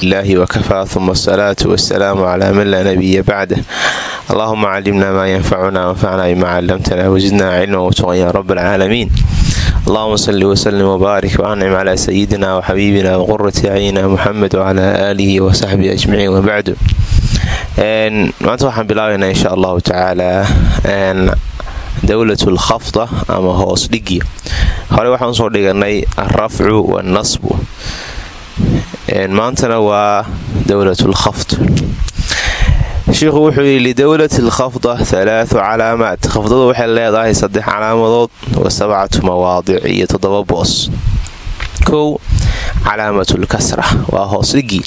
ilaahi wakafaa uma asalaatu wasalaamu calaa man laa nabiya bacdah allahuma calimna maa yanfacuna wanfacna bima calamtana wasidna cilma wtuqan ya rab alcaalamiin allahuma salli wslim wbaarik wancim calaa sayidina waxabiibina waqurati acyina muxamed wcalaa aalihi wasaxbihi ajmaciin wabacdu maanta waxaan bilaabaynaa insha allahu tacaala dowlat lkhafda ama hoos dhigi hore waxaan u soo dhiganay alrafcu wannasbu maantana waa dowlat lkhafd shiikhu wuxuu yidhi lidowlati alkhafda halaathu calaamaat. Khafdadu waxay leedahay saddex calaamadood wa sabcatu mawaadic iyo toddoba boos. Kow calaamatulkasra waa hoos dhigii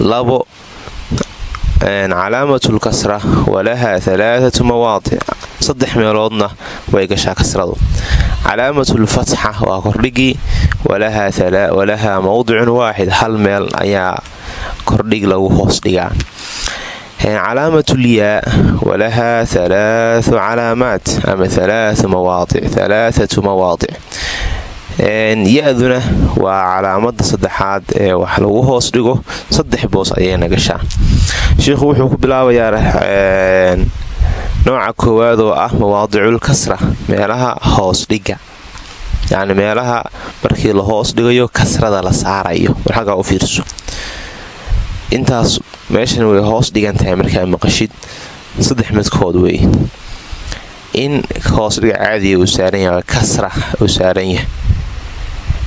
labo calaamatulkasra walahaa halaathatu mawaadic. Saddex meeloodna way gashaa kasradu calaamatulfatxa waa kordhigii walahaa mawdicun waaxid hal meel ayaa kordhig lagu hoos dhigaa. Calaamatulyaa walahaa halaathu calaamaat ama halaathu mawaadic halaathatu mawaadic. Ya-duna waa calaamada saddexaad ee wax lagu hoos dhigo saddex boos ayayna gashaa shiikhu wuxuu ku bilaabayaa nooca koowaad oo ah mawaadicul kasra meelaha hoos dhiga. Yacni meelaha markii la hoos dhigayo kasrada la saarayo. Xaggaa u fiirso. Intaas meeshan way hoos dhigan tahay markaa maqashid. Saddex midkood wey in hoos dhiga caadiga uu saaran yahay kasra uu saaran yahay.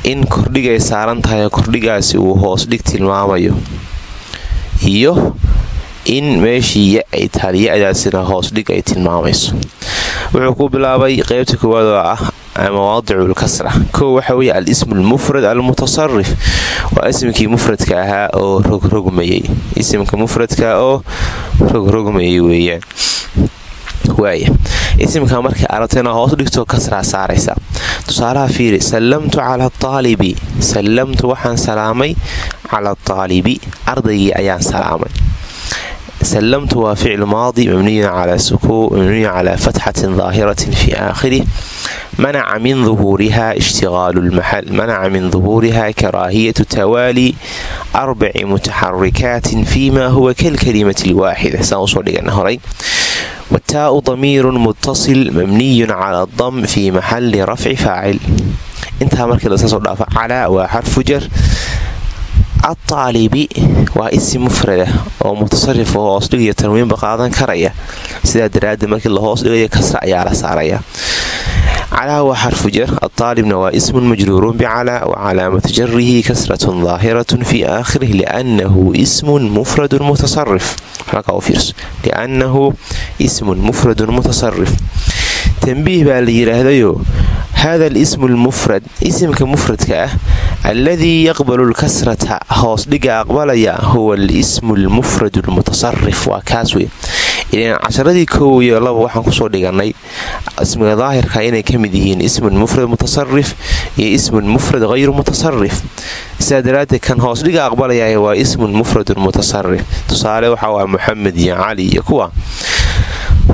In kordhigay saaran tahay kordhigaasi uu hoos dhig tilmaamayo. Iyo in meeshii ay tahay ya-daasina hoos dhig ay tilmaamayso. Wuxuu ku bilaabay qeybta koowaad oo ah mawaadicul kasra. Kow waxa weye al-ismu almufrad almutasarif waa isimkii mufradka ahaa oo rogrogmayay isimka mufradka oo rogrogmayay weeyaan. Waaya isimka markay aragto inaa hoos dhigto kasraa saaraysa. Tusaalaha fiiri sallamtu cala aalibi sallamtu waxaan salaamay cala aalibi ardaygii ayaan salaamay sallamtu waa ficil maadi mabniyun calaa fatxatin daahiratin fi aakhirih manaca min duhuuriha ishtigaalu lmaxal manaca min duhuuriha karaahiyatu tawaali arbaci mutaxarikaatin fima huwa kalkalimati lwaaxida saan u soo dhigana horay wataau damiirun muttasil mabniyun cala dam fi maxali rafci faacil intaa markii laska soo dhaafo calaa waa xarfu jar attaalibi waa isim mufrada oo mutasarif oo hoos dhigayo tanwiinba qaadan karaya. Sidaa daraaddeed markii la hoos dhigayo kasra ayaa la saaraya. Calaa waa xarfu jar ataalibna waa ismun majruurun bicalaa wa calaamatu jarihi kasratun daahiratun fi aakhirih liannahu ismun mufradun mutasarif liannahu ismun mufradun mutasarif tanbiih baa la yidhaahdayo hada alismu almufrad isimka mufradka ah alladii yaqbalu lkasrata hoos dhiga aqbalaya huwa alismu almufrad almutasarif waa kaas wey ilan casharadii koow iyo laba waxaan ku soo dhiganay ismiga daahirka inay ka mid yihiin ismun mufrad mutasarif iyo ismun mufrad hayru mutasarif sidaa daraaddeed kan hoos dhiga aqbalaya waa ismun mufradun mutasarif tusaale waxaa waa muxamed iyo cali iyo kuwa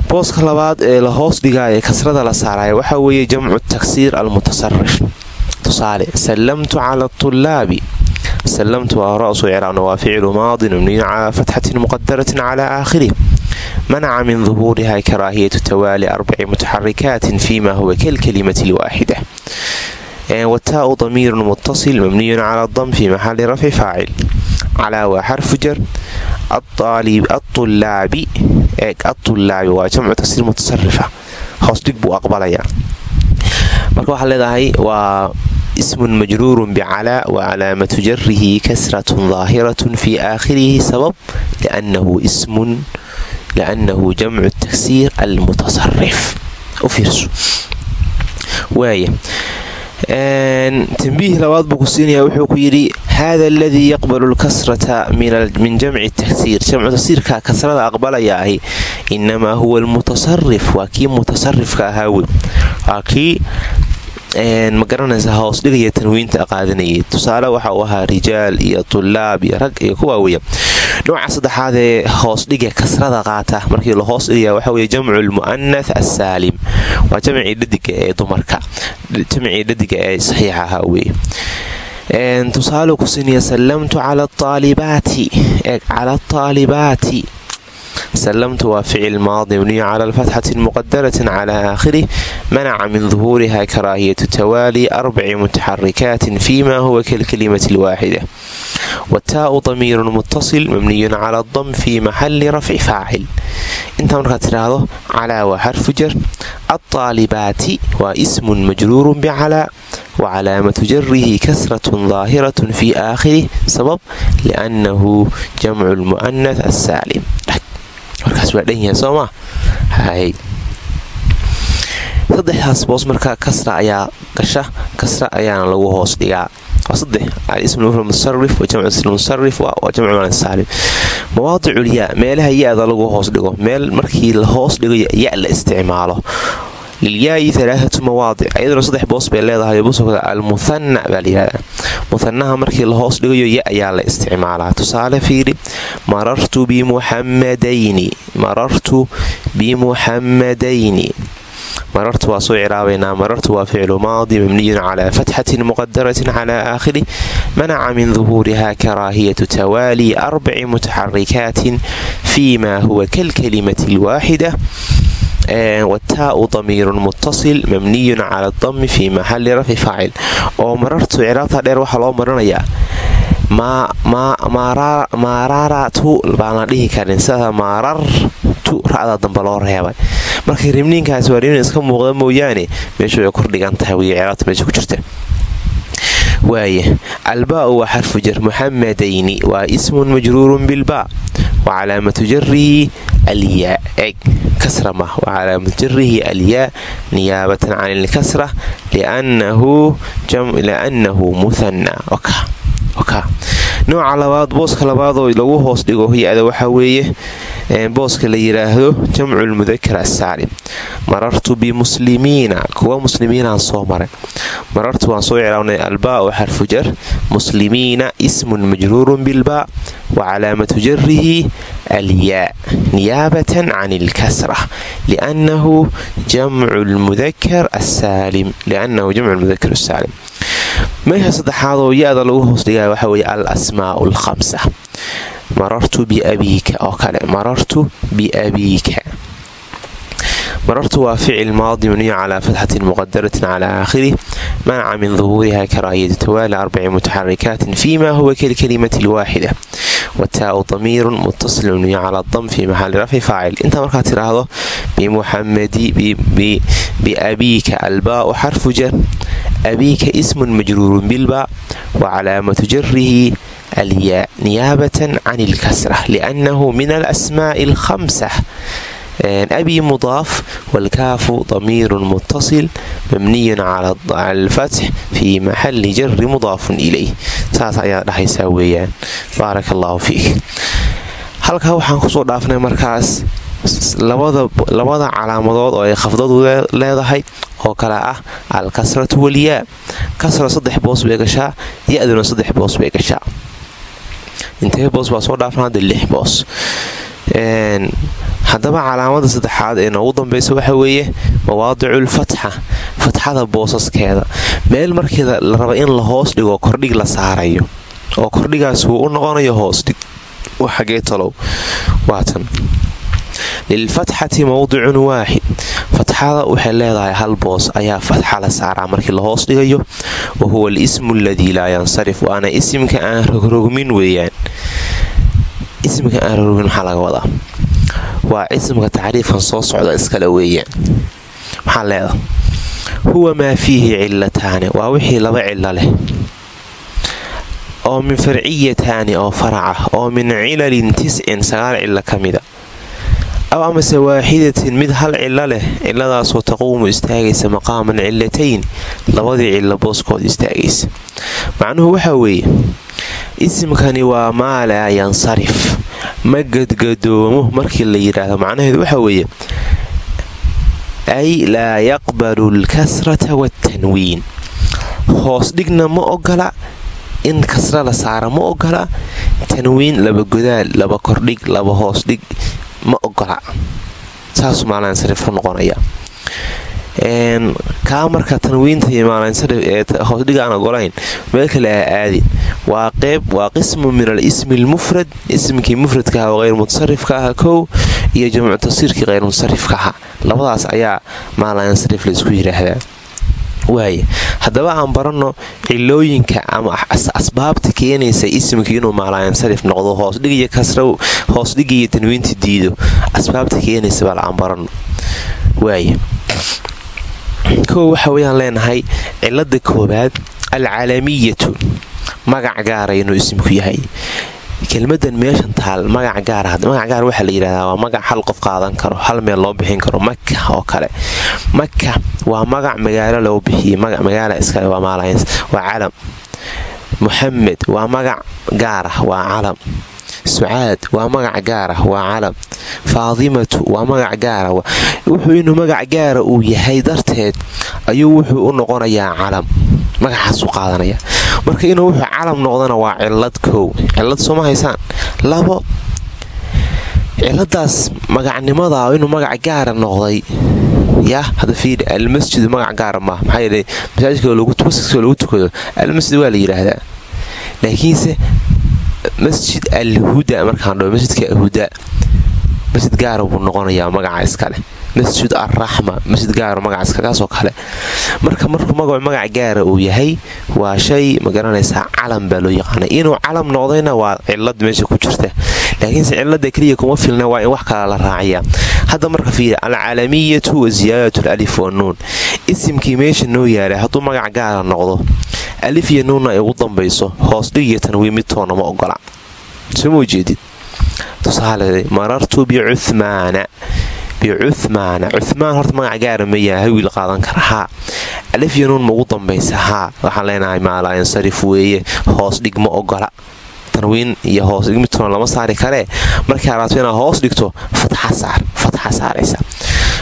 booska labaad ee la hoos dhigaaya kasrada la saaraya waxaa weeye jamcu taksiir almutasarif tusaale sallamtu cala tulaabi sallamtu waa ra-su ciraabna waa ficilu maadin mabniyun calaa fatxatin muqadaratin calaa aakhirih manaca min duhuuriha karaahiyatu tawaali arbaci mutaxarikaatin fima huwa kalkalimati lwaaxida wataau damiirun muttasil mabniyun cala dam fi maxali rafci faacil. Calaa waa xarfu jar aulaabi atulaabi waa jamcu tasiir mutasarifa hoos dhig buu aqbalayaa marka waxaa leedahay waa ismun majruurun bicalaa wa calaamatu jarihi kasratun daahiratun fi aakhirihi sabab liannahu ismun liannahu jamcu taksiir almutasarif u fiirso waaya tanbiih labaad buu ku siinaya wuxuu ku yidhi hada aladii yaqbalu lkasrata min jamci taksiir jamcu tasiirka kasrada aqbalaya ahi inamaa huwa almutasarif waa kii mutasarifka ahaa wey waa kii ma garanaysa hoos dhigaya tanwiinta qaadanayay tusaale waxa uu ahaa rijaal iyo tulaab iyo rag iyo kuwaa weya nooca saddexaad ee hoos dhiga kasrada qaata markii la hoos dhigaya waxa weye jamcu lmu'anath assaalim. Waa jamcii dhadiga ee dumarka jamcii dhadiga ee saxiix ahaa weye tusaale ku sinaya sallamtu cala aalibaati eeg cala aalibaati sallamtu waa ficil maadi mabniyu cala alfatxati muqadaratin cala aakhirih manaca min duhuuriha karaahiyatu tawaali arbaci mutaxarikaatin fima huwa kalkalimati alwaaxida wataau damiirun muttasil mabniyun cala dam fi maxali rafci faacil intaa markaad tidhaahdo calaa waa xarfu jar alطaalibaati waa ismun majruurun bicalaa wa calaamatu jarihi kasratun daahiratun fi aakhirih sabab liannahu jamcu lmu'anath assaalim markaas waa dhan yahay soo maa saddexdaas boos markaa kasra ayaa gasha kasra ayaana lagu hoos dhigaa. Mawaadiculyaa meelaha ya-da lagu hoos dhigo. Meel markii la hoos dhigo ya la isticmaalo lilyaai alaaatu mawaadic ayaduna saddex boos bay leedahay busokda almuhana baa layihahdaa muhanaha markii la hoos dhigayo ya ayaa la isticmaalaa tusaale fiiri marartu bimuxamadayni marartu bimuxamadayni marartu waa soo marartu waa ficlu maadi mabniyun calaa fatxatin muqadaratin calaa aakhirih manaca min duhuuriha karaahiyatu tawaali arbaci mutaxarikaatin fii ma huwa kalkalimati alwaaxida wataau damiirun muttasil mabniyun cala dami fii maxali rafci faacil oo marartu ciraabta dheer waxaa loo maranayaa maararatu baan la dhihi karin sida maarartu ra'da dambe loo reebay marka ribniinkaasi waa ribniin iska muuqda mooyaane meeshu way kordhigan tahay wey ciraabta meesha ku jirta waaye albaau waa xarfu jar muxamadayni waa ismun majruurun bilbaa wa calaamatu jarihi alyaa eg kasra mah wa calaamatu jarihi alyaa niyaabatan can ilkasra liannahu muhana nooca labaad booska labaadoo lagu hoos dhigo ya-da waxaa weeye booska la yidhaahdo jamcu lmudakar assaalim marartu bimuslimiina kuwa muslimiinaan soo maray marartu waan soo ciraabnay albaau xarfu jar. Muslimiina ismun majruurun bilbaa wa calaamatu jarihi alyaa niyaabatan can ilkasra liannahu jamcu lmudakar assaalim meesha saddexaadoo ya-da lagu hoos dhigaya waxaa weye al asmaau alkhamsa marartu biabiika oo kale marartu biabiika marartu waa ficil maadi mabniyu calaa fatxatin muqadaratin calaa aakhirih manaca min duhuuriha karaahiyatu tawaali arbaci mutaxarikaatin fii ma huwa kalkalimati alwaaxida wataau damiirun muttasil mabniyu calaa dam fii maxali rafci faacil. Intaa markaad tidhaahdo bimuxamadi biabiika albaau xarfu jar abiika ismun majruurun bilba wa calaamatu jarihi alyaa niyaabatan can ilkasra liannahu min alasmaa'i alkhamsa abi mudaaf waalkaafu damiirun muttasil mabniyun cala alfatx fii maxali jari mudaafun ilayh saas ayaad dhahaysaa weeyaan baaraka allaahu fiik halkaa waxaan ku soo dhaafnay markaas labada calaamadood oo ay khafdadu leedahay oo kale ah alkasratu walyaa kasra saddex boos bay gashaa ya-duna saddex boos bay gashaa intee boos baa soo dhaafna hadda boos haddaba calaamada saddexaad ee noogu dambaysa waxa weeye mawaadicul fatxa fatxada boosaskeeda. Meel markii la raba in la hoos dhigo kordhig la saarayo oo kordhigaas wuu u noqonayo hoosdhig xagee talow waatan lilfatxati mowdicun waaxid fatxada waxay leedahay hal boos ayaa fatxa la saaraa markii la hoos dhigayo. Wa huwa alismu aladii laa yansarif waana isimka aan rogrogmin weeyaan. Isimka aan rogrogmin maxaa laga wadaa waa isimka tacriifkan soo socda iskale weeyaan maxaa leeda huwa maa fiihi cilataani waa wixii laba cilo leh. Oo min farciyataani oo faraca. Oo min cilalin tiscin sagaal cilo ka mida. Aw amase waaxidatin mid hal cilo leh ciladaasoo taquumu istaagaysa maqaaman cilatayn labadii cilo booskood istaagaysa. Macnuhu waxaa weeye isimkani waa maa laa yansarif ma gadgadoomo markii la yidhaahdo macnaheedu waxaa weeye ay laa yaqbalu alkasrata waatanwiin hoos dhigna ma ogola in kasra la saara ma ogola tanwiin laba godaal laba kordhig laba hoos dhig ma ogola saasuu maalansarif ku noqonaya kaa marka tanwiinta hoosdhiga aan ogolayn meel kale aa aadin. Waa qeyb waa qismu min al ismi almufrad ismkii mufradka oo hayr mutasarifka aha kow iyo jamcu tasiirkii hayr mutasarifka aha labadaas ayaa maalansarif laysku yidhaahdaa waaya haddaba aan baranno cilooyinka ama asbaabta keenaysa isimka inuu maalayansarif noqdo hoosdhigiyo kasra hoosdhigiiyo tanwiinta diido asbaabta keenaysa bal aan baranno. Waaya kow waxa weyaan leenahay cilada koobaad alcalamiyatu magac gaara inuu isimku yahay. Kelmadan meeshan taal magac gaarmagac gaar waxaa la yidhahdaa waa magac hal qof qaadan karo hal meel loo bixin karo maka oo kale. Maka waa magac magaalo loo bixiyey magaala iskale waa maalayns waa calam muxamed waa magac gaarah waa calam sucaad waa magac gaarah waa calam faadimatu waa magac gaara wuxuu inuu magac gaara uu yahay darteed ayuu wuxuu u noqonayaa calam magacaasuu qaadanaya. Marka inuu wuxuu calam noqdana waa cilad kow. Cilad sooma haysaan? Labo ciladaas magacnimada inuu magac gaara noqday yaa fiiri almasjidu magac gaara maaha maxaa yeele masaajidka lagu tukado almasjid waa la yidhaahdaa. Laakiinse masjid alhuda markaan dhaho masjidka huda masjid gaara buu noqonayaa magaca iskale masjid arraxma masjid gaaro magaca kaasoo kale. Marka markuu magacu magac gaara uu yahay waa shay ma garanaysaa calam baa loo yaqaana inuu calam noqdayna waa cilad meesha ku jirta. Laakiinse cilada keliya kuma filna waa in wax kala la raaciya hadda marka fiiri alcalamiyatu wa ziyaadat wanuun isimkii meesha noo yaalay hadduu magac gaara noqdo alif iyo nuunna ay ugu dambayso hoos dhig iyo tanwiin midtoona ma ogola. Soo ma ujeedid? Tusaale marartu bicuhmaana bicuhmaana cuhmaan horta magac gaara mayaa hawiil qaadan kara. Haa alif iyo nuun ma ugu dambaysa. Haa waxaan leenahay maalaa yansarif weeye hoos dhig ma ogola. Tanwiin iyo hoos dhig midtoona lama saari karee markii araabto inaad hoos dhigto fatxa saaraysa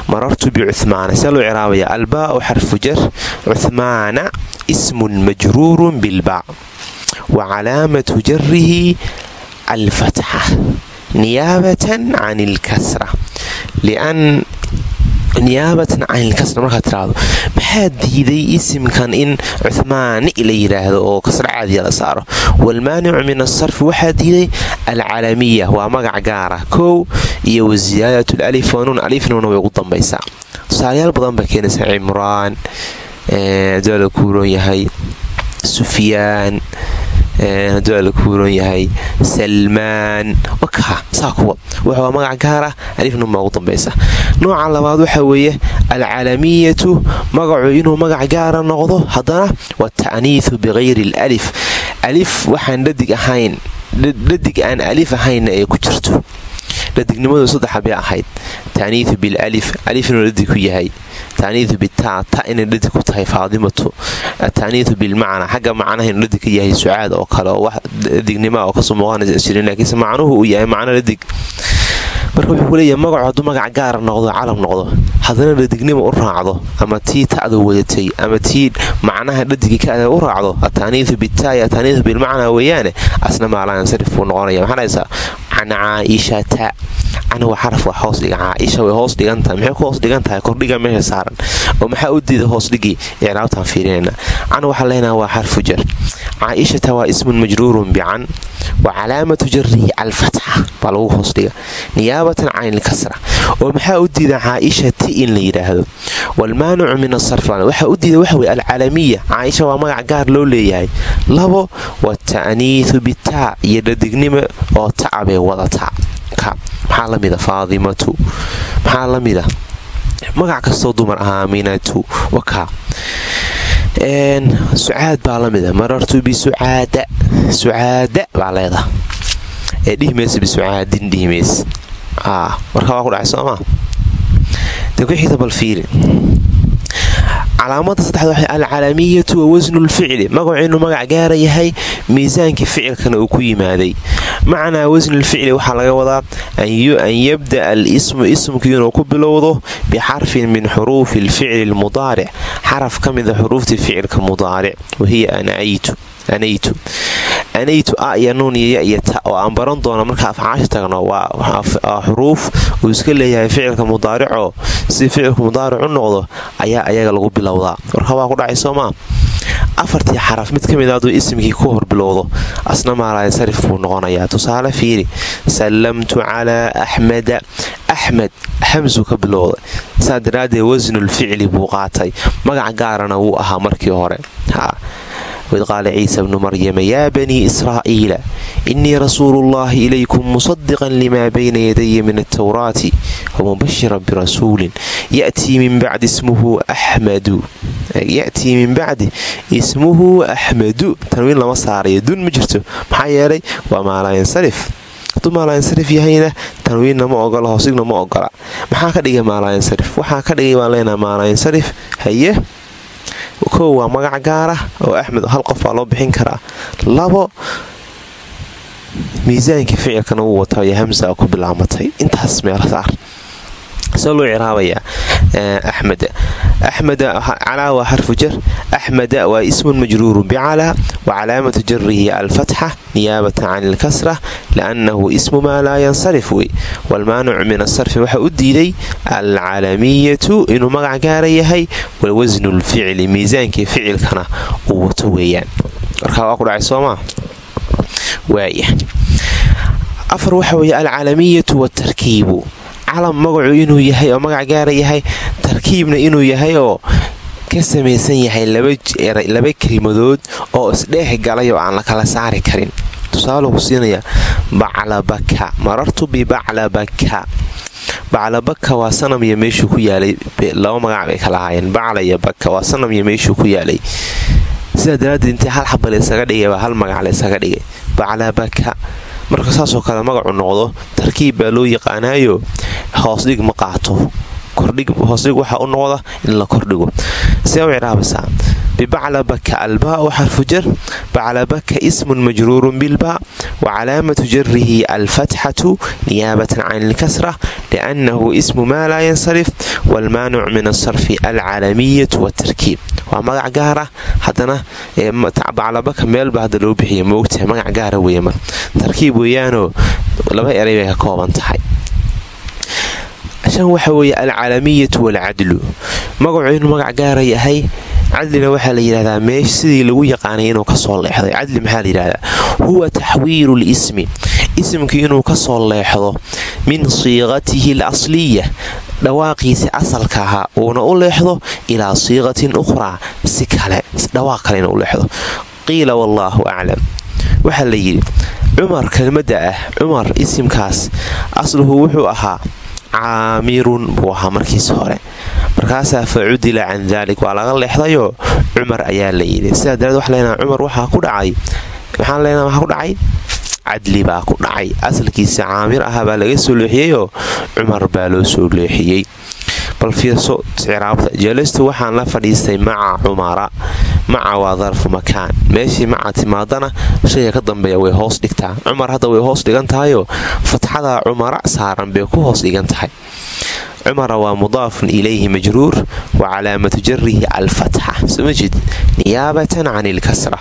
marartu bicuhmaana see loo ciraabaya albaau xarfu jar cuhmaana ismun majruurun bilbaa wa calaamatu jarihi alfatxa niyaabatan can ilkasra niyaabatan can ilkasra markaad tiraahdo maxaa diiday isimkan in cuhmaani la yidhaahdo oo kasra caadiya la saaro? Waalmaanicu min asarfi waxaa diiday alcalamiya waa magac gaara kow iyo wa ziyaadat lalif wanuun alifnuuna way ugu dambaysaa. Tusaalayaal badan baa keenaysa cimraan haduu la kuuroon yahay sufyaan haduu la kuuroon yahay salmaan. Wakaa saa kuwa. Waa magac gaara alifnunbaa ugu dambaysa. Nooca labaad waxaa weeye alcalamiyatu magacu inuu magac gaara noqdo haddana wata'niihu bikayri alif alif waxaan dhadig ahayn dhadig aan alif ahaynna ee ku jirto dhadignimadu saddexa bay ahayd ta'niihu bilalif alif inuu dhadig ku yahay ta'niihu bitaa ta inay dhadig ku tahay faadimatu ta'niihu bilmacna xagga macnaha inuu dhadig ka yahay sucaad oo kale oo wax dhadignima oo ka soo muuqanaysa jirin laakiinse macnuhu uu yahay macno dhadig marka wuxuu ku leeyahay magacu hadduu magac gaara noqdo calam noqdo haddana dhadignima u raacdo ama tii ta'du wadatay ama tii macnaha dhadigii ka adag u raacdo ataaniidu bitaayi ataaniidu bilmacnaa weeyaane asna maalayansarif buu noqonaya. Maxaa dhahaysaa can caaishata waa xaraf waa hoos dhiga caaisha way hoos dhigan tahay. Maxay ku hoos dhigan tahay? Kordhiga meesha saaran. Oo maxaa u diida hoos dhigii? Icraabtaan fiirinayna can waxaa leenaha waa xarfu jar. Caaishata waa ismun majruurun bican wa calaamatu jarihi alfatxa. Baa lagu hoos dhiga niyaabatan can oo maxaa u diida caaishati in la yidhaahdo waalmaanicu min asarf waxaa u diida waxa weye alcalamiya. Caaisha waa magac gaar loo leeyahay. Labo wata'niihu bitaa iyo dhadignimo oo tacabee wadataa lamida faadimatu maxaa lamida? Magac kastoo dumar ahaa minatu wakaa sucaad baa lamida. Marartu bisucaada sucaada. Baa leedaha ee dhihimaysa bisucaadin dhihimays marka waa ku dhacay soomaa dakuxiisa bal fiiri calaamada saddexaad waxay alcalamiyatu wa wasnulficli magacu inuu magac gaara yahay miisaankii ficilkana uu ku yimaaday. Macnaa wasnulficli waxaa laga wadaa an yabda'a al ismu ismku inuu ku bilowdo bixarfin min xuruufi alficli almudaaric xaraf ka mida xuruuftii ficilka mudaaric wahiya anaytu anaytu a iyo nuun iyo iyo ta oo aan baran doono marka afcaasha tagno waa xuruuf uu iska leeyahay ficilka mudaarico. Si ficilku mudaaric noqdo ayaa ayaga lagu bilowdaa. Warka waa ku dhacay soomaa afartii xaraf mid ka mid hadduu isimkii ku hor bilowdo asna maalayansarif buu noqonayaa. Tusaale fiiri sallamtu calaa axmeda axmed xamsu ka bilowday. Saa daraaddeed wasnulficli buu qaatay. Magac gaarana wuu ahaa markii hore wid qaala ciisa bnu maryama yaa banii israa'iila innii rasuuluullaahi ilaykum musadiqan limaa bayna yadaya min altawraati wamubashiran birasuulin yatii min bacdi ismuhu axmadu tanwiin lama saarayo dun ma jirto maxaa yeelay waa maalayansarif hadduu maalayansarif yahayna tanwiinna ma ogola hoosigna ma ogola maxaa ka dhigay maalayansarif waxaa ka dhigay baan leenaha maalayansarif haye kow waa magac gaara oo axmed hal qof baa loo bixin karaa. Labo miisaankii ficilkana wuu wataa iyo hamsa ku bilaamatay. Intaas meel saar axmeda calaa waa xarfu jar. Axmeda waa ismun majruurun bicalaa wa calaamatu jarihi alfatxa niyaabatan can ilkasra liannahu ismu maa laa yansarif wey waalmaanicu min asarfi waxa u diiday alcalamiyatu inuu magac gaara yahay wawasnu lficli miisaankii ficilkana uu wato weeyaan. Weeye alcalamiyatu waatarkiibu calam magacu inuu yahay oo magac gaara yahay tarkiibna inuu yahay oo ka samaysan yahay laba kelimadood oo isdheex galay oo aan la kala saari karin. Tusaale ku siinaya baclabaka marartu bibaclabaka baclabaka. Waa sanam iyo meeshuu ku yaalay laba magac bay kala ahaayeen. Bacla iyo baka waa sanam iyo meeshuu ku yaalay. Sidaa daraaddeed intii hal xaba laysaga dhigay baa hal magac laysaga dhigay. Baclabaka marka saasoo kale magacu noqdo tarkiib baa loo yaqaanaayo hoosdhig ma qaato. Hoosdhig waxaa u noqda in la kordhigo. See u ciraabaysaa bibaclabaka albaa u xarfu jar baclabaka ismun majruurun bilbaa wa calaamatu jarihi alfatxatu niyaabatan can ilkasra liannahu ismu maa laa yansarif waalmaanicu min asarfi alcalamiyatu waatarkiib waa magac gaara haddana baclabaka meelba hadda loo bixiya moogtahay magac gaara weeye mar tarkiib weeyaanoo laba eray bay ka kooban tahay shan waxa weeye alcalamiyatu waalcadlu magacu inuu magac gaara yahay cadlina waxaa la yidhahdaa meesh sidii lagu yaqaanay inuu ka soo leexday cadli maxaa la yidhahdaa huwa taxwiilu lismi isimkii inuu ka soo leexdo min siiqatihi alasliya. Dhawaaqiisi asalka ahaa uuna u leexdo ilaa siiqatin ukhraa. Si kale dhawaaq kale inuu leexdo. Qiila wallaahu aclam waxaa la yidhi cumar kelmadda ah cumar isimkaas asluhu wuxuu ahaa caamirun buu ahaa markiis hore markaasaa fa cudila can daalik waa laga leexdayoo cumar ayaa la yidhi. Sidaa dareed wax leenaha cumar waxaa ku dhacay. Maxaan leenaha waxaa ku dhacay? Cadli baa ku dhacay. Asalkiisa caamir ahaa baa laga soo leexiyeyoo cumar baa loo soo leexiyey. Bal fiirso ciraabta jalastu waxaan la fadhiistay maca cumara. Maca waa darfu makaan. Meeshii maca timaadana shayga ka dambeeya way hoos dhigtaa. Cumar hadda way hoos dhigan tahayoo fatxada cumara saaran bay ku hoos dhigan tahay cumara waa mudaafun ilayhi majruur wa calaamatu jarihi alfatxa somajid niyaabatan can ilkasra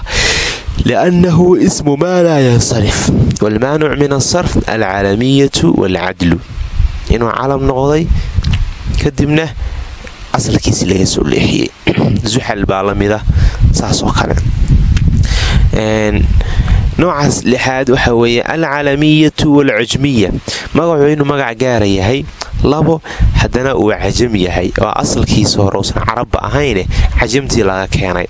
liannahu ismu maa laa yansarif. Waalmaanic min asarf alcalamiyatu waalcadlu inuu calam noqday kadibna asalkiisi laga soo leexiyey zuxal baa la mida saasoo kale. Noocaas lixaad waxa weeye alcalamiyatu waalcajmiya magacu inuu magac gaara yahay labo haddana uu cajam yahay oo asalkiisa hore uusan carabba ahayne cajamtii laga keenay.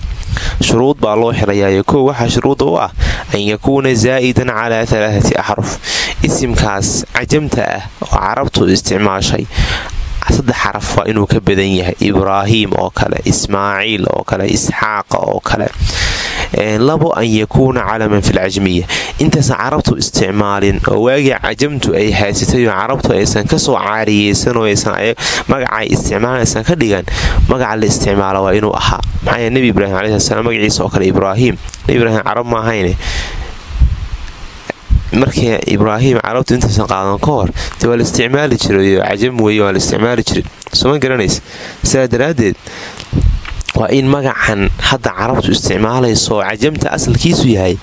Shuruud baa loo xirayayo kow waxaa shuruudda u ah an yakuuna zaa'idan calaa alaaati axruf. Isimkaas cajamta ah oo carabtu isticmaashay saddex xaraf waa inuu ka badan yahay ibraahiim oo kale ismaaciil oo kale isxaaqa oo kale. Labo an yakuuna calaman filcajmiya intaysan carabtu isticmaalin oo waagii cajamtu ay haysatay oo carabtu aysan ka soo caariyeysan oo magacay isticmaalan aysan ka dhigan magaca la isticmaala waa inuu ahaa. Maxaa nebi ibraahim calayi salaam magaciisa oo kale ibraahim. Nebi ibraahim carab ma ahayne markii ibraahim carabtu intaysan qaadan ka hor de waa la isticmaali jiray cajam weeye waa la isticmaali jiray. Sooma garanaysa? Sidaa daraaddeed waa in magacan hadda carabtu isticmaalayso cajamta asalkiisu yahay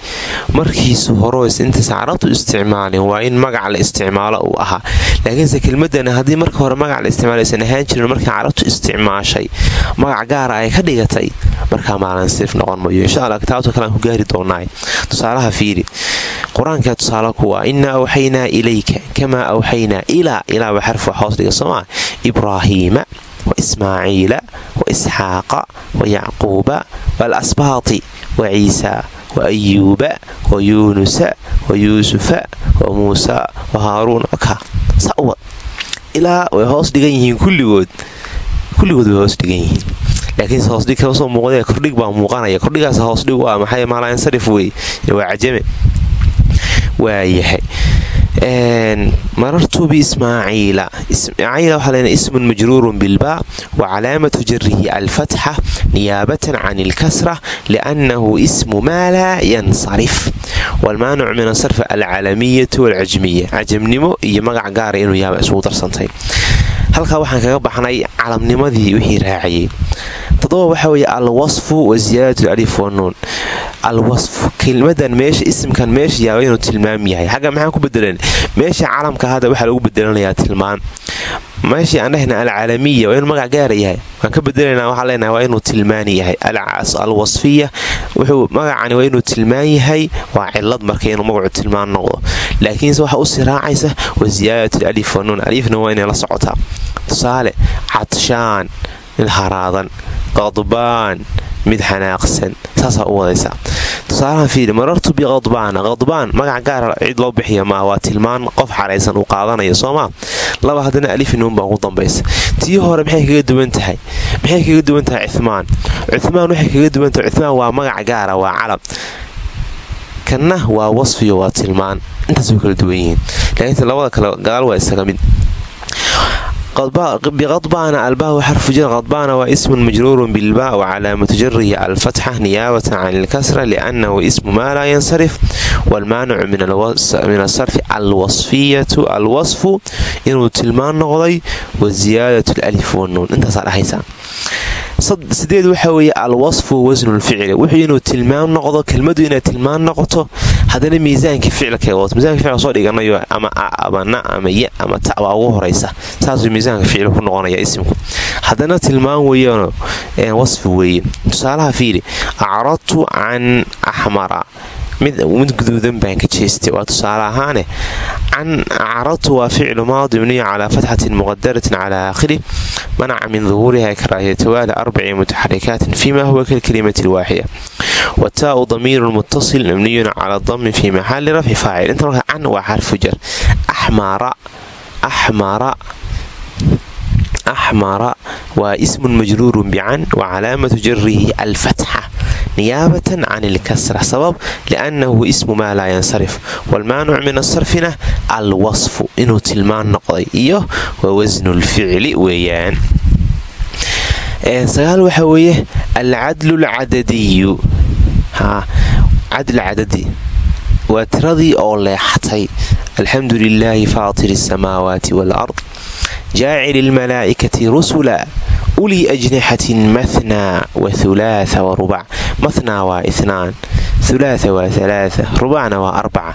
markiisu horoys intaysa carabtu isticmaalin waa in magac la isticmaalo uu ahaa. Laakiinse kelmadana haddii marka hore magac la isticmaalaysan ahaan jirin markii carabtu isticmaashay magac gaara ay ka dhigatay markaa maalansirif noqon mayo insha alla kitaabta kalean ku gaari doonaa tusaalaha fiiri qur'aanka tusaale kuwa inaa awxaynaa ilayka kamaa awxaynaa ilaa ilaa waa xarf hoos dhiga soomaa ibraahiima wa ismaaciila wa isxaaqa wa yacquuba waalasbaati wa ciisa wa ayuuba wa yuunusa wa yuusufa wa muusa wa haaruun. Ka sawad ilaa way hoos dhigan yihiin kulligood. Kulligood way hoos dhigan yihiin. Laakiinse hoosdhig kama soo muuqdee kordhig baa muuqanaya. Kordhigaas hoosdhig u ah maxay? Maalansarif wey waa cajame waayahay marartu biismaaciila ismaaciila. Waxaa leena ismun majruurun bilbaa wa calaamatu jarihi alfatxa niyaabatan can ilkasra liannahu ismu maa laa yansarif. Walmaanicu min asarfi alcalamiyatu walcajmiya cajamnimo iyo magac gaara inuu yaaba isugu darsantay. Halkaa waxaan kaga baxnay calamnimadii wixii raacayay todoba waxaa weeye alwasfu wa ziyaadatu alif wanuun alwasfu kelmadan meesha isimkan meesha yaaba inuu tilmaam yahay. Xagga maxaan ku bedelan meesha calamka hadda waxaa lagu bedelanayaa tilmaan. Meeshii aan alcaalamiya waa inuu magac gaara yahay. Waan ka bedelanaa waxaa leenahay waa inuu tilmaan yahay. Alwasfiya wuxuu magacani waa inuu tilmaan yahay waa cilad marka inuu magacu tilmaan noqdo. Laakiinse waxaa u sii raacaysa wa ziyaadat alif wanuun alifna waa inay la socotaa. Tusaale cadshaan mid haraadan qadbaan mid xanaaqsan saasaa u wadaysaa tusaalahan fiili marartu biqadbaana qadbaan magac gaara cid loo bixiya maa waa tilmaan qof xaraysan uu qaadanayo soomaa laba haddana alifinuun baa ugu dambaysa tii hore maxay kaga duwan tahay maxay kaga duwan tahay cumaan cumaan waxay kaga duwan tahay cumaan waa magac gaara waa calam kanna waa wasfiyo waa tilmaan intaas kala duwan yihiin laakiinse labada kale gadaal waa isaga mid biqadbaana albaahu xarfu jar qadbaana waa ismun majruurun bilbaa wa calaamatu jarihi alfatxa niyaabatan can ilkasra liannahu ismu maa laa yansarif waalmaanicu min asarfi alwasfiyatu alwasfu inuu tilmaan noqday wa ziyaadatu alif wanuun intaasaa dhahaysaa sideed waxaa weeye alwasfu wasnulficli wuxuu inuu tilmaam noqdo kelmadu inay tilmaan noqoto haddana miisaanka ficilka wadato. Miisanka ficilka soo dhiganayo ama a ama ya ama ta ugu horaysa saasuu miisaanka ficil noqonaya isimku. Haddana tilmaan weeyaano wasfi weeye. Tusaalaha fiili acradtu can axmara mid guduudan baan ka jeestay. Waa tusaale ahaane can acradtu waa ficlu maadi mniyu calaa fatxatin muqadaratin calaa aakhirih manaca min duhuuriha karaahiyatawaali arbaci mutaxarikaatin fima huwa kalkalimati alwaaxida wataau damiiru muttasil mabniyun cala dami fi maxali rafci faacil. Inta marka can waa xarfu jar. Axmara waa ismun majruurun bican wa calaamatu jarihi alfatxa niyaabatan can ilkasra sabab liannahu ismu maa laa yansarif waalmaanicu min asarfina alwasfu inuu tilmaan noqday iyo wa wasnu lficli weeyaan sagaal waxaa weeye alcadlu lcadadiyu cadl cadadi waa tiradii oo leexatay alxamdu lilaahi faatiri asamaawaati waalard jaacili ilmalaa'ikati rusula ulii ajnixatin mathnaa wa hulaatha wa rubac mathnaa waa ithnaan hulaatha waa halaatha rubacna waa arbaca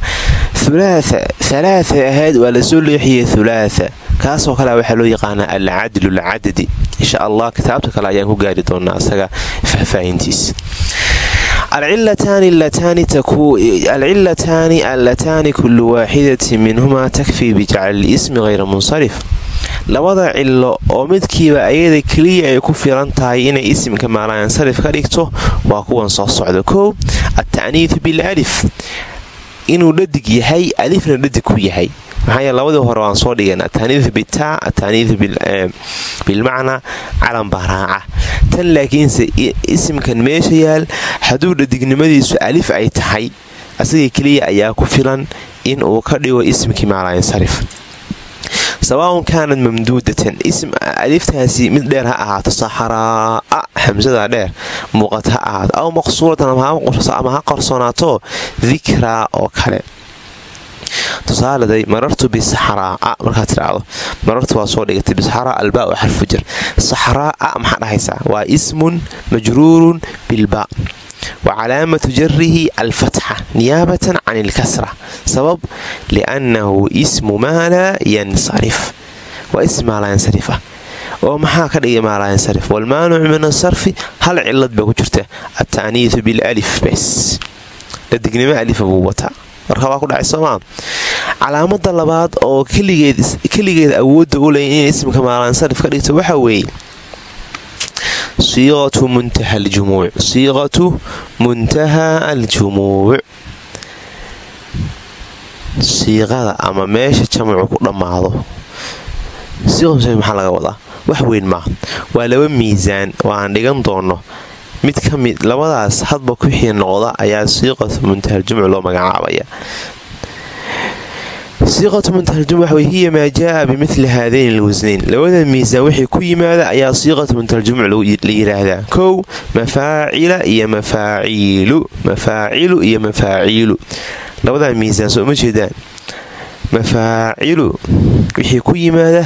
hulaatha halaatha ahayd waa la soo leexiyey hulaatha kaasoo kale waxaa loo yaqaanaa alcadlu lcadadi insha allah kitaabta kale ayaan ku gaari doonaa isaga faahfaahintiisa alcilataani allataani kullu waaxidatin minhumaa labada cilo oo midkiiba ayada keliya ay ku filan tahay inay isimka maalayansarif ka dhigto waa kuwan soo socda. Kow alta'niidu bilalif. Inuu dhadig yahay alifna dhadig ku yahay. Maxaa labadii hore waan soo dhigeen ataaniidu bitaa ataaniidu bilmacnaa calan baa raaca. Tan laakiinse isimkan meesha yaal hadduu dhadignimadiisu alif ay tahay asaga keliya ayaa ku filan in uu ka dhigo ismkii maalayansarif sawaaun kaanad mamduudatan aliftaasi mid dheer ha ahaato saxaraa'a xamsada dheer muuqat ha ahaato aw maqsuuratan ama ha qarsoonaato dikraa oo kale tusaaleday marartu bisaxraa'a markaad tidhaahdo marartu waa soo dhigatay bisaxraa albaa xarfu jar saxraa'a maxaa dhahaysaa waa ismun majruurun bilbaa wa calaamatu jarihi alfatxa niyaabatan can ilkasra sabab liannahu ismu maa laa yansarif. Waa ism maa laa yansarif ah oo maxaa ka dhigay maa laa yansarif? Walmaanucu min asarfi hal cilad baa ku jirta alta'niidu bilalif bes ladignimo alifa buu wataa marka waa ku dhacay soomaa calaamada labaad oo keligeed awoodda u ley inay ismka maalansarif ka dhigto waxaa weeye. Siiqatu muntaha aljumuuc siiqatu muntaha aljumuuc. Siiqada ama meesha jamcu ku dhammaado. Maxaa laga wadaa? Wax weyn maaha waa laba miisaan oo dhigan doono mid ka mid labadaas hadba kuxii noqda ayaa siiqatu muntahaljumc loo magacaabaya. Siiqatu muntahaljumc waxa wey hiya maa jaaa bimili haadayn alwasnayn labada miisaan wixii ku yimaada ayaa siiqatu muntahaljumc la yidhaahdaa. Kow mafaacila iyo mafaaciilu mafaacilu iyo mafaaciilu labadaa miisaan soo ma jeedaan. Mafaacilu wixii ku yimaada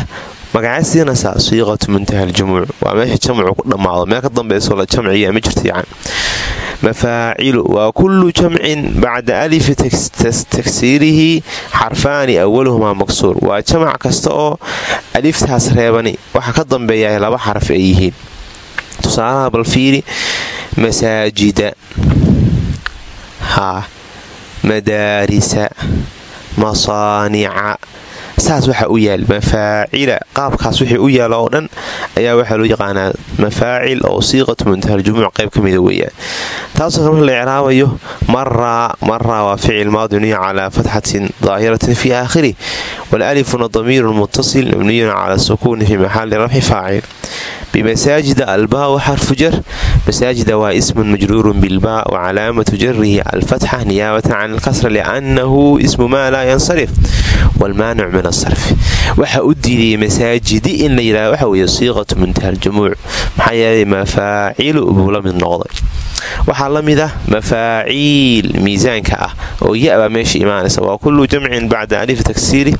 magacaa siinaysaa siiqatu muntaha aljumuuc. Waa meesha jamcu ku dhammaado meel ka dambayso la jamciya ma jirto yacan mafaacilu waa kullu jamcin bacda alifi tagsiirihi xarfaani awaluhumaa maksuur waa jamac kasta oo aliftaas reebani waxa ka dambeeya laba xaraf ay yihiin. Tusaalaha balfiiri masaajida haa madaarisa masaanica saas waxa u yaal mafaacila. Qaabkaas wixii u yaalla oo dhan ayaa waxaa loo yaqaanaa mafaacil oo siiqatu muntahaljumuuc qayb ka mida weeyaan. Taasoo marka la icraabayo maraa maraa waa ficil maadiniya calaa fatxatin daahiratin fii aakhirih walaalifuna damiirun muttasil mabniyun cala sukuuni fii maxali rafci faacil bimasaajida albaa wa xarfu jar masaajida waa ismun majruurun bilbaa wa calaamatu jarihi alfatxa niyaabatan can alkasra liannahu ismu maa laa yansarif waalmaanic min asarfi waxa u diidayay masaajidi in la yidhahdo waxa weeye siiqatu muntahaljumuuc maxaa yeelay mafaacilu buu la noqday. Waxaa la ah mafaaciil miisaanka ah oo ya-baa meesha imaanaysa. Waa kullu jamcin bacda alif tagsiiri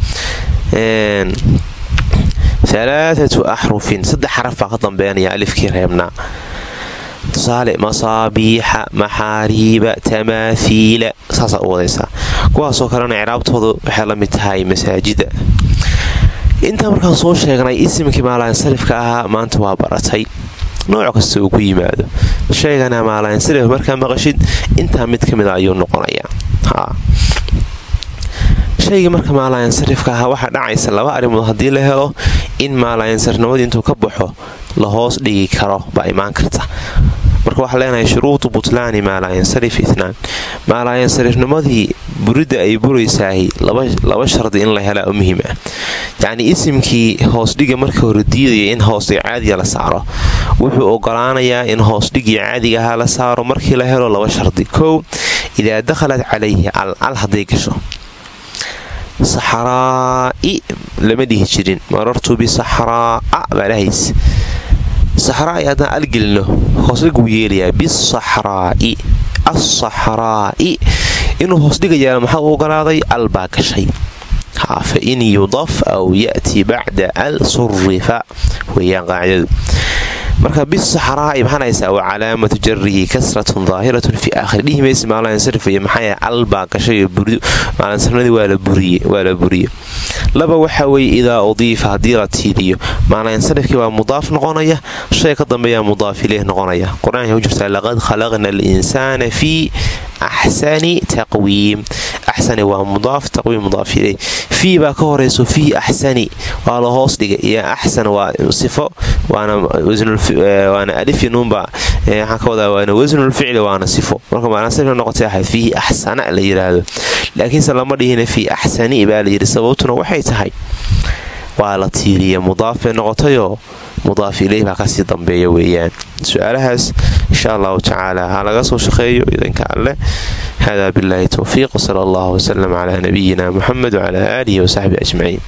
alaaatu axrufin. Saddex xaraf baa ka dambeynaya alifkii reebnaa tusaale masaabiixa maxaariiba tamaahiila saasaa u wadaysaa. Kuwaasoo kalena icraabtoodu waxay la mid tahay masaajida. Intaa markaan soo sheegnay isimkii maalayansarifka ahaa maanta waa baratay. Nooc kasta uu ku yimaado. Sheegana maalayansarif markaa maqashid intaa mid ka mida ayuu noqonayaa. Shayga marka maalayansarifka ahaa waxaa dhacaysa laba arrimood haddii la helo. In maalayansarifnimadii intuu ka baxo la hoos dhigi karo baa imaan karta marka waxaa leenahay shuruudu butlaani maalayansarif itnaan maalayansarifnimadii buridda ay buraysahay laba shardi in la helaa oo muhiim ah. Yacnii isimkii hoosdhiga marka hore diidaya in hoosdhiga caadiga la saaro. Wuxuu ogolaanayaa in hoosdhigii caadiga ahaa la saaro markii la helo laba shardi. Kow idaa dakhalat calayhi al al hadday gasho. Saxraa'i lama dhihi jirin. Marartu bisaxraa'a baa dhahays saxraa'i haddaan algelino hoosdhig wuu yeelayaa. Bisaxraa'i assaxraa'i inuu hoosdhiga yeelo maxaa u ogolaaday al baa gashay. Fa in yudaf aw ya'ti bacda al surifa weeyaan qaacidadu marka bisaxraa'i maxaan haysaa wa calaamatu jarihi kasratun daahiratun fii aakhiri. Dhihi maysa maalansarifaya maxaa al baa gashay maalansarnadii waa la buriye laba waxa weeye idaa udiifa haddii la tiiriyo maalansarifkii waa mudaaf noqonaya shay ka dambeeyaa mudaaf ileyh noqonaya. Qur'aanka jirtaa laqad khalaqna alinsaana fii axsani taqwiim axsani waa mudaaf taqwiim mudaaf ileyh fii baa ka horayso fii axsani waa la hoos dhigay. Iyo axsan waa sifo waana alif nuunba waxaan ka wadaa waana wasnulficli waana sifo. Marka maalansarif noqotay ahayd fiihi axsana la yidhaahdo laakiinse lama dhihina fii axsani baa layidhi sababtuna waxay tahay. Waa la tiiriya mudaaf bay noqotayoo mudaaf ileyh baa ka sii dambeeya weeyaan. Su'aalahaas insha allahu tacaala ha laga soo shaqeeyo idanka alleh hada billahi towfiiq wsala allahu wsalam calaa nabiyina muxamed wcalaa aalihi wasaxbihi ajmaciin